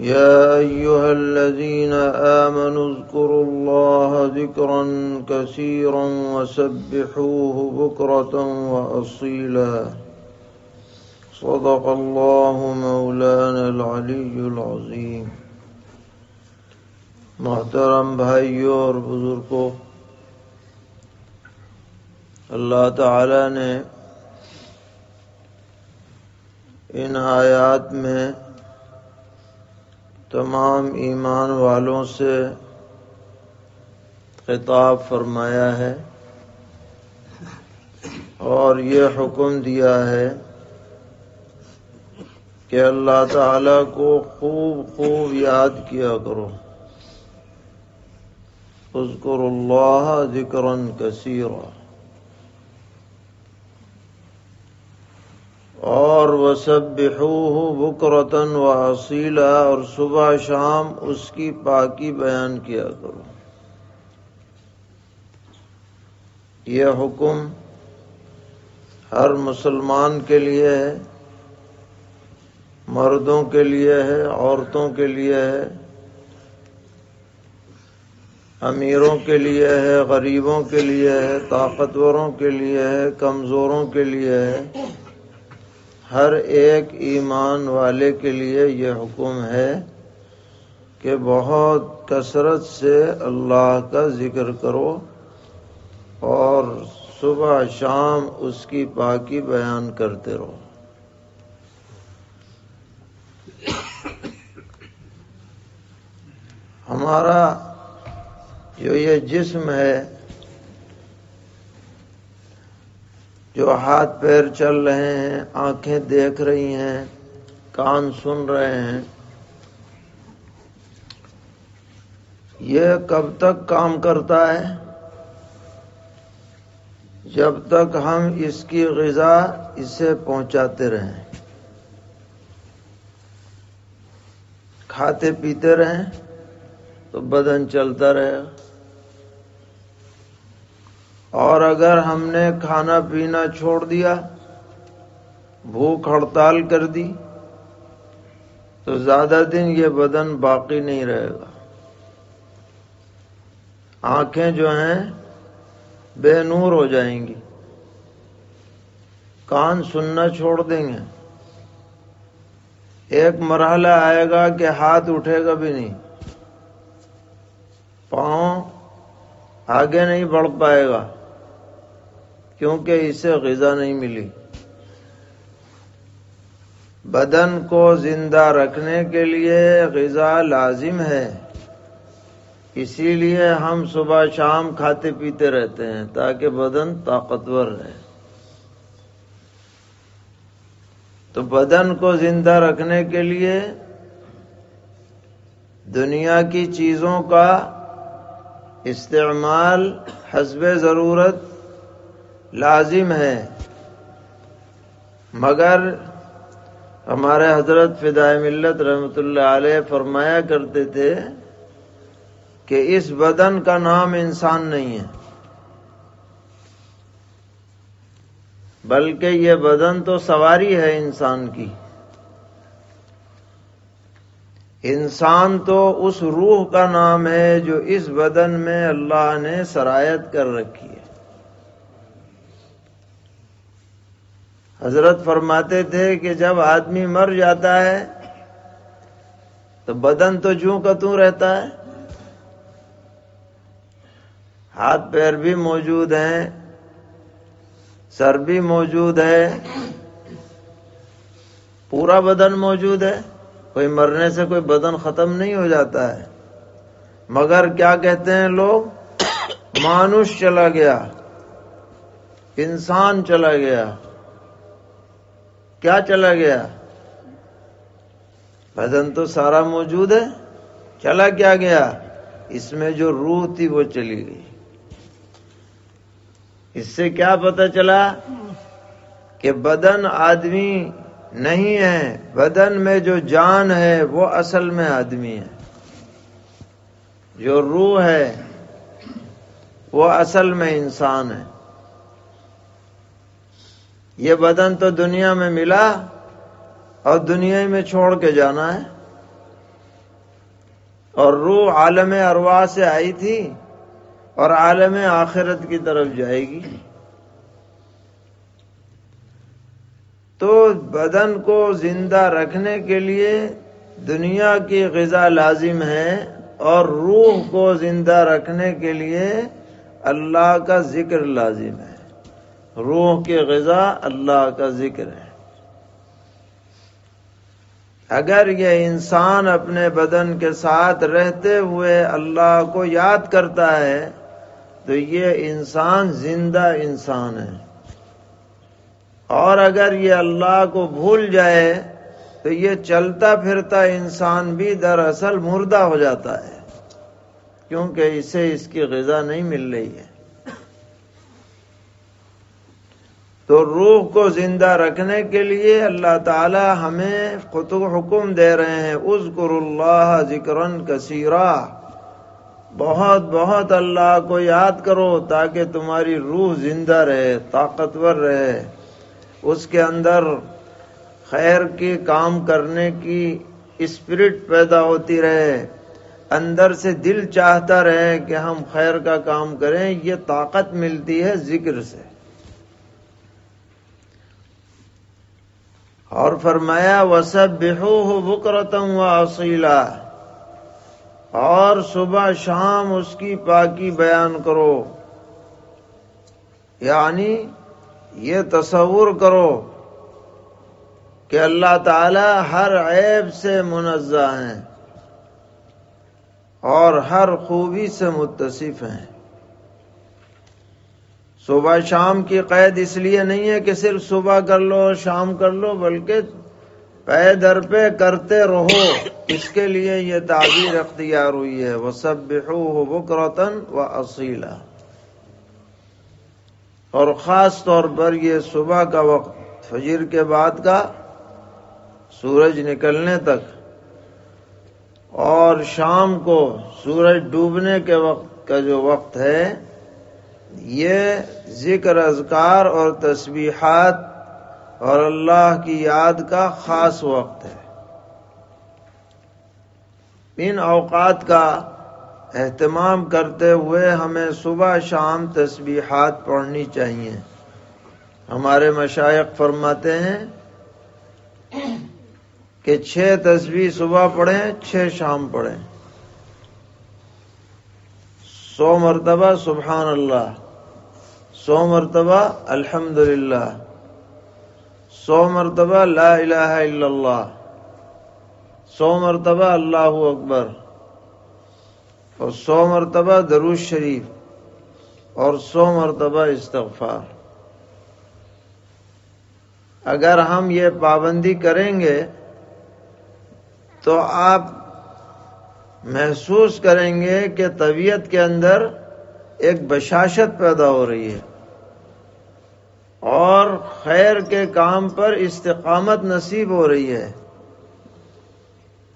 يا أيها الذين آمنوا اذكروا الله ذكرا كثيرا وسبحوه بكرة وأصيلا. صدق الله مولانا العلي العظيم. محترم بھائیوں اور بزرگوں اللہ تعالی نے ان آیات میں تمام ایمان والوں سے خطاب فرمایا ہے اور یہ حکم دیا ہے کہ اللہ تعالی کو خوب خوب یاد کیا کرو۔ اذکر اللہ ذکرا کثیرا۔ اور وہ سب بکرتن و اصیلا اور صبح شام اس کی پاکی بیان کیا کرو۔ یہ حکم ہر مسلمان کے لیے ہے، مردوں کے لیے ہے، عورتوں کے لیے ہے، امیروں کے لیے ہے، غریبوں کے لیے ہے، طاقتوروں کے لیے ہے، کمزوروں کے لیے ہے۔ ہر ایک ایمان والے کے لیے یہ حکم ہے کہ بہت کثرت سے اللہ کا ذکر کرو اور صبح شام اس کی پاکی بیان کرتے رہو۔ ہمارا جو یہ جسم ہے جو ہاتھ پیر چل رہے ہیں، آنکھیں دیکھ رہی ہیں، کان سن رہے ہیں۔ یہ کب تک کام کرتا ہے؟ جب تک ہم اس کی غذا اسے پہنچاتے رہیں۔ کھاتے پیتے رہیں تو بدن چلتا رہے۔ گا اور اگر ہم نے کھانا پینا چھوڑ دیا، بھوک ہڑتال کر دی، تو زیادہ دن یہ بدن باقی نہیں رہے گا۔ آنکھیں جو ہیں، بے نور ہو جائیں گی۔ کان سننا چھوڑ دیں گے۔ ایک مرحلہ آئے گا کہ ہاتھ اٹھے گا بھی نہیں۔ پاؤں آگے نہیں بڑھ پائے گا۔ کیونکہ اسے غذا نہیں ملی۔ بدن کو زندہ رکھنے کے لیے غذا لازم ہے۔ اسی لیے ہم صبح شام کھاتے پیتے رہتے ہیں تاکہ بدن طاقتور رہے۔ تو بدن کو زندہ رکھنے کے لیے دنیا کی چیزوں کا استعمال حسب ضرورت لازم ہے۔ مگر ہمارے حضرت فدائے ملت رحمت اللہ علیہ فرمایا کرتے تھے کہ اس بدن کا نام انسان نہیں ہے۔ بلکہ یہ بدن تو سواری ہے انسان کی۔ انسان تو اس روح کا نام ہے جو اس بدن میں اللہ نے سرایت کر رکھی ہے۔ حضرت فرماتے تھے کہ جب آدمی مر جاتا ہے تو بدن تو جوں کا توں رہتا ہے۔ ہاتھ پیر بھی موجود ہیں، سر بھی موجود ہے، پورا بدن موجود ہے۔ کوئی مرنے سے کوئی بدن ختم نہیں ہو جاتا ہے۔ مگر کیا کہتے ہیں لوگ؟ مانوش چلا گیا، انسان چلا گیا۔ کیا چلا گیا؟ بدن تو سارا موجود ہے، چلا کیا گیا؟ اس میں جو روح تھی وہ چلی گئی۔ اس سے کیا پتا چلا کہ بدن آدمی نہیں ہے، بدن میں جو جان ہے وہ اصل میں آدمی ہے۔ جو روح ہے وہ اصل میں انسان ہے۔ یہ بدن تو دنیا میں ملا اور دنیا میں چھوڑ کے جانا ہے۔ اور روح عالم ارواح سے آئی تھی اور عالم آخرت کی طرف جائے گی۔ تو بدن کو زندہ رکھنے کے لیے دنیا کی غذا لازم ہے اور روح کو زندہ رکھنے کے لیے اللہ کا ذکر لازم ہے۔ روح کی غذا اللہ کا ذکر ہے۔ اگر یہ انسان اپنے بدن کے ساتھ رہتے ہوئے اللہ کو یاد کرتا ہے، تو یہ انسان زندہ انسان ہے۔ اور اگر یہ اللہ کو بھول جائے، تو یہ چلتا پھرتا انسان بھی دراصل مردہ ہو جاتا ہے، کیونکہ اسے اس کی غذا نہیں مل رہی ہے۔ تو روح کو زندہ رکھنے کے لیے اللہ تعالی ہمیں خطو حکم دے رہے ہیں۔ اذکر اللہ ذکر کثیرہ بہت بہت اللہ کو یاد کرو تاکہ تمہاری روح زندہ رہے، طاقتور رہے۔ اس کے اندر خیر کے کام کرنے کی اسپرٹ پیدا ہوتی رہے۔ اندر سے دل چاہتا رہے کہ ہم خیر کا کام کریں، یہ طاقت ملتی ہے ذکر سے۔ اور فرمایا وسب بہو بکرتم و اصیلا اور صبح شام اس کی پاکی بیان کرو۔ یعنی یہ تصور کرو کہ اللہ تعالی ہر عیب سے منزہ ہیں اور ہر خوبی سے متصف ہیں۔ صبح شام کی قید اس لیے نہیں ہے کہ صرف صبح کر لو، شام کر لو، بلکہ پے در پہ کرتے رہو۔ اس کے لیے یہ تعبیر اختیار ہوئی ہے۔ وہ سب بکرتن و اصیلا اور خاص طور پر یہ صبح کا وقت، فجر کے بعد کا سورج نکلنے تک۔ اور شام کو سورج ڈوبنے کے وقت کا جو وقت ہے یہ ذکر اذکار اور تسبیحات اور اللہ کی یاد کا خاص وقت ہے۔ ان اوقات کا اہتمام کرتے ہوئے ہمیں صبح شام تسبیحات پڑھنی چاہیے۔ ہمارے مشائق فرماتے ہیں کہ چھ تصویر صبح پڑھیں، چھ شام پڑھیں۔ سو مرتبہ سبحان اللہ سو مرتبہ الحمد سو مرتبہ لا الہ الا اللہ، سو مرتبہ اللہ اکبر، اور سو مرتبہ دروش شریف، اور سو مرتبہ استغفار۔ اگر ہم یہ پابندی کریں گے، تو آپ محسوس کریں گے کہ طبیعت کے اندر ایک بشاشت پیدا ہو رہی ہے اور خیر کے کام پر استقامت نصیب ہو رہی ہے۔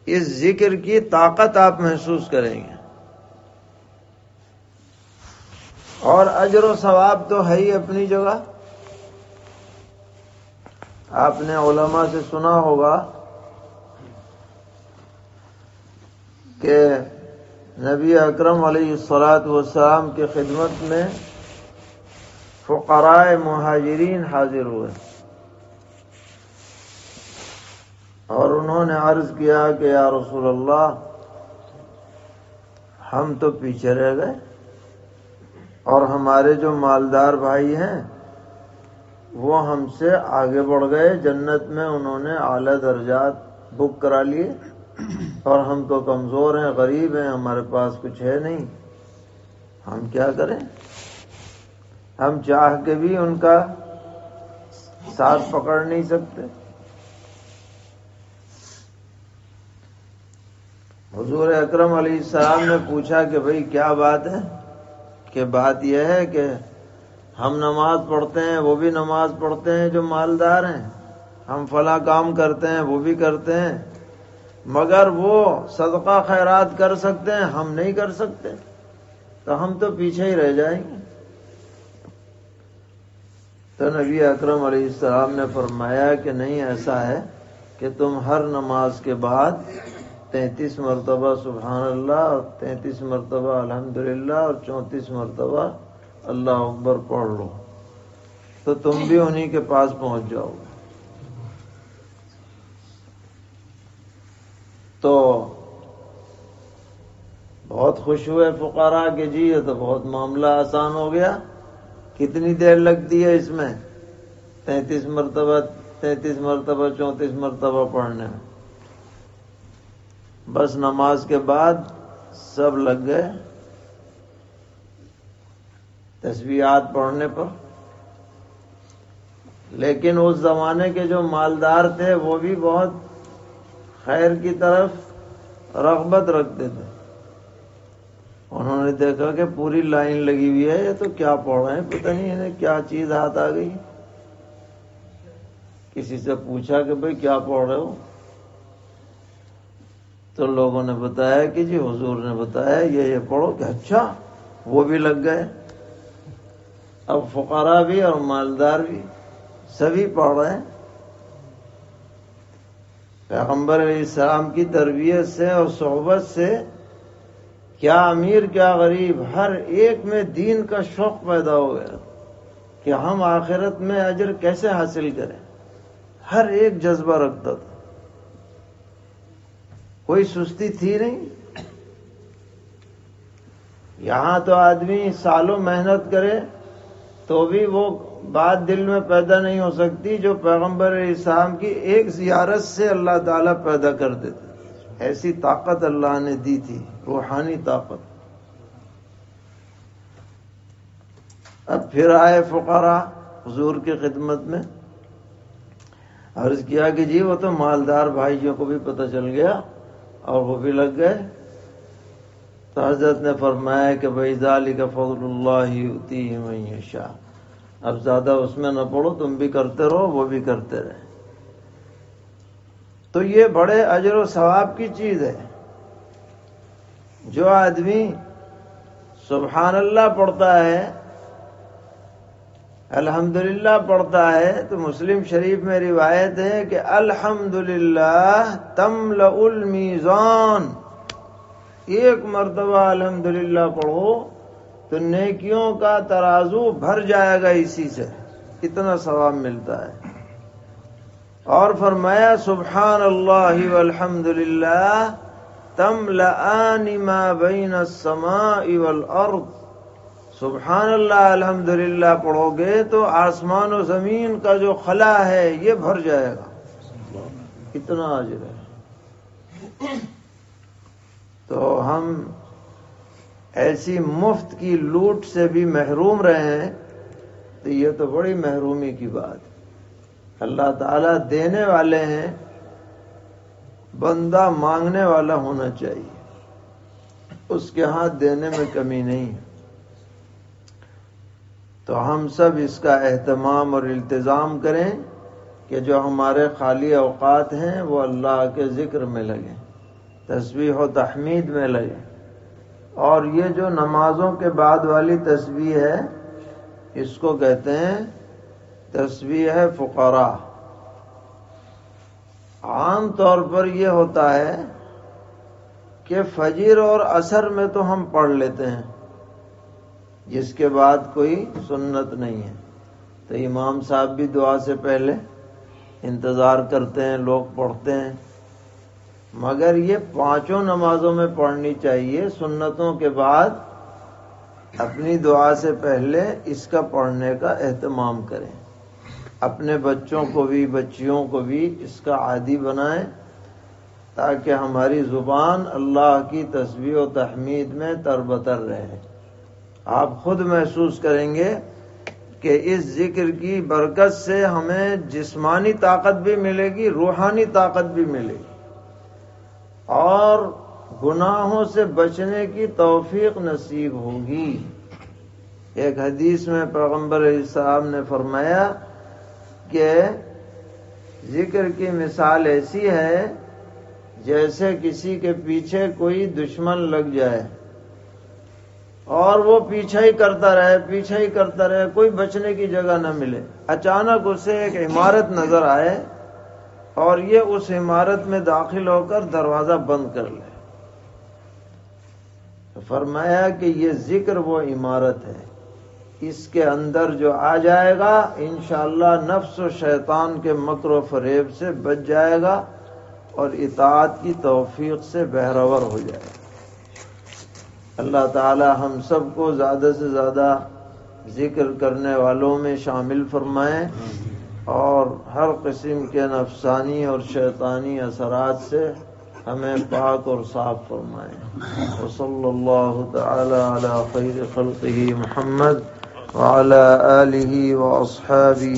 اس ذکر کی طاقت آپ محسوس کریں گے۔ اور اجر و ثواب تو ہے ہی اپنی جگہ۔ آپ نے علماء سے سنا ہوگا کہ نبی اکرم علیہ السلاط والسلام کی خدمت میں فقرائے مہاجرین حاضر ہوئے۔ اور انہوں نے عرض کیا کہ یا رسول اللہ، ہم تو پیچھے رہ گئے اور ہمارے جو مالدار بھائی ہیں، وہ ہم سے آگے بڑھ گئے، جنت میں انہوں نے اعلی درجات بک کرا لیے۔ اور ہم تو کمزور ہیں، غریب ہیں، ہمارے پاس کچھ ہے نہیں۔ ہم کیا کریں؟ ہم چاہ کے بھی ان کا ساتھ پکڑ نہیں سکتے۔ حضور اکرم علیہ السلام نے پوچھا کہ بھئی کیا بات ہے؟ کہ بات یہ ہے کہ ہم نماز پڑھتے ہیں، وہ بھی نماز پڑھتے ہیں جو مالدار ہیں۔ ہم فلاں کام کرتے ہیں، وہ بھی کرتے ہیں۔ مگر وہ صدقہ خیرات کر سکتے ہیں، ہم نہیں کر سکتے۔ تو ہم تو پیچھے ہی رہ جائیں گے۔ تو نبی اکرم علیہ السلام نے فرمایا کہ نہیں، ایسا ہے کہ تم ہر نماز کے بعد تینتیس مرتبہ سبحان اللہ اور تینتیس مرتبہ الحمدللہ اور چونتیس مرتبہ اللہ اکبر پڑھ لو۔ تو تم بھی انہی کے پاس پہنچ جاؤ گے تو بہت خوش ہوئے فقارا کہ جی یہ تو بہت معاملہ آسان ہو گیا۔ کتنی دیر لگتی ہے اس میں؟ تینتیس مرتبہ تینتیس مرتبہ، چونتیس مرتبہ پڑھنے میں۔ بس نماز کے بعد سب لگ گئے۔ تصویرات پڑھنے پر۔ لیکن اس زمانے کے جو مالدار تھے، وہ بھی بہت خیر کی طرف رغبت رکھتے تھے۔ انہوں نے دیکھا کہ پوری لائن لگی ہوئی ہے، یہ تو کیا پڑھ رہے ہیں؟ پتہ نہیں انہیں کیا چیز ہاتھ آ گئی۔ کسی سے پوچھا کہ بھئی کیا پڑھ رہے ہو؟ تو لوگوں نے بتایا کہ جی حضور نے بتایا یہ یہ پڑھو کہ اچھا وہ بھی لگ گئے۔ اب فقرا بھی اور مالدار بھی سبھی پڑھ رہے ہیں۔ پیغمبر علیہ السلام کی تربیت سے اور صحبت سے کیا امیر کیا غریب، ہر ایک میں دین کا شوق پیدا ہو گیا کہ ہم آخرت میں اجر کیسے حاصل کریں۔ ہر ایک جذبہ رکھتا تھا۔ کوئی سستی تھی نہیں۔ یہاں تو آدمی سالوں محنت کرے تو بھی وہ بات دل میں پیدا نہیں ہو سکتی جو پیغمبر اسلام کی ایک زیارت سے اللہ تعالیٰ پیدا کر دیتے۔ ایسی طاقت اللہ نے دی تھی۔ روحانی طاقت۔ اب پھر آئے فقرا حضور کی خدمت میں۔ عرض کیا کہ جی وہ تو مالدار بھائیوں کو بھی پتہ چل گیا اور وہ بھی لگ گئے۔ تو حضرت نے فرمایا کہ بھائی ذالی کا فضل اللہ ہوتی ہے شاہ اب زیادہ اس میں نہ پڑھو، تم بھی کرتے رہو، وہ بھی کرتے رہے۔ تو یہ بڑے اجر و ثواب کی چیز ہے۔ جو آدمی سبحان اللہ پڑھتا ہے الحمد پڑھتا ہے، تو مسلم شریف میں روایت ہے کہ الحمد للہ تم المیزان۔ ایک مرتبہ الحمد پڑھو تو نیکیوں کا ترازو بھر جائے گا اسی سے، اتنا ثواب ملتا ہے۔ اور فرمایا، سبحان اللہ والحمد للہ تم ما بین السماء والارض سبحان اللہ الحمد للہ پڑھو گے تو آسمان و زمین کا جو خلا ہے، یہ بھر جائے گا۔ اتنا عجر ہے۔ تو ہم ایسی مفت کی لوٹ سے بھی محروم رہے ہیں، تو یہ تو بڑی محرومی کی بات۔ اللہ تعالیٰ دینے والے ہیں بندہ مانگنے والا ہونا چاہیے۔ اس کے ہاتھ دینے میں کمی نہیں ہے۔ تو ہم سب اس کا اہتمام اور التظام کریں کہ جو ہمارے خالی اوقات ہیں، وہ اللہ کے ذکر میں لگیں تصویر و تحمید میں لگیں۔ اور یہ جو نمازوں کے بعد والی تصویر ہے، اس کو کہتے ہیں تصویر ہے فقرا عام طور پر یہ ہوتا ہے کہ فجر اور اثر میں تو ہم پڑھ لیتے ہیں، جس کے بعد کوئی سنت نہیں ہے۔ تو امام صاحب بھی دعا سے پہلے انتظار کرتے ہیں، لوگ پڑھتے ہیں۔ مگر یہ پانچوں نمازوں میں پڑھنی چاہیے۔ سنتوں کے بعد اپنی دعا سے پہلے اس کا پڑھنے کا اہتمام کریں۔ اپنے بچوں کو بھی، بچیوں کو بھی اس کا عادی بنائیں تاکہ ہماری زبان اللہ کی تصویر و تحمید میں تربتر رہے۔ آپ خود محسوس کریں گے کہ اس ذکر کی برکت سے ہمیں جسمانی طاقت بھی ملے گی، روحانی طاقت بھی ملے گی۔ اور گناہوں سے بچنے کی توفیق نصیب ہوگی۔ ایک حدیث میں پیغمبر صاحب نے فرمایا کہ ذکر کی مثال ایسی ہے جیسے کسی کے پیچھے کوئی دشمن لگ جائے اور وہ پیچھا ہی کرتا رہے پیچھا ہی کرتا رہے، کوئی بچنے کی جگہ نہ ملے۔ اچانک اسے ایک عمارت نظر آئے اور یہ اس عمارت میں داخل ہو کر دروازہ بند کر لے۔ فرمایا کہ یہ ذکر وہ عمارت ہے۔ اس کے اندر جو آ جائے گا، انشاءاللہ نفس و شیطان کے مکر و فریب سے بچ جائے گا اور اطاعت کی توفیق سے بہرور ہو جائے گا۔ اللہ تعالی ہم سب کو زیادہ سے زیادہ ذکر کرنے والوں میں شامل فرمائیں اور ہر قسم کے نفسانی اور شیطانی اثرات سے ہمیں پاک اور صاف فرمائیں وصلی اللہ تعالی علی خیر خلقہ محمد وعلى آله وأصحابه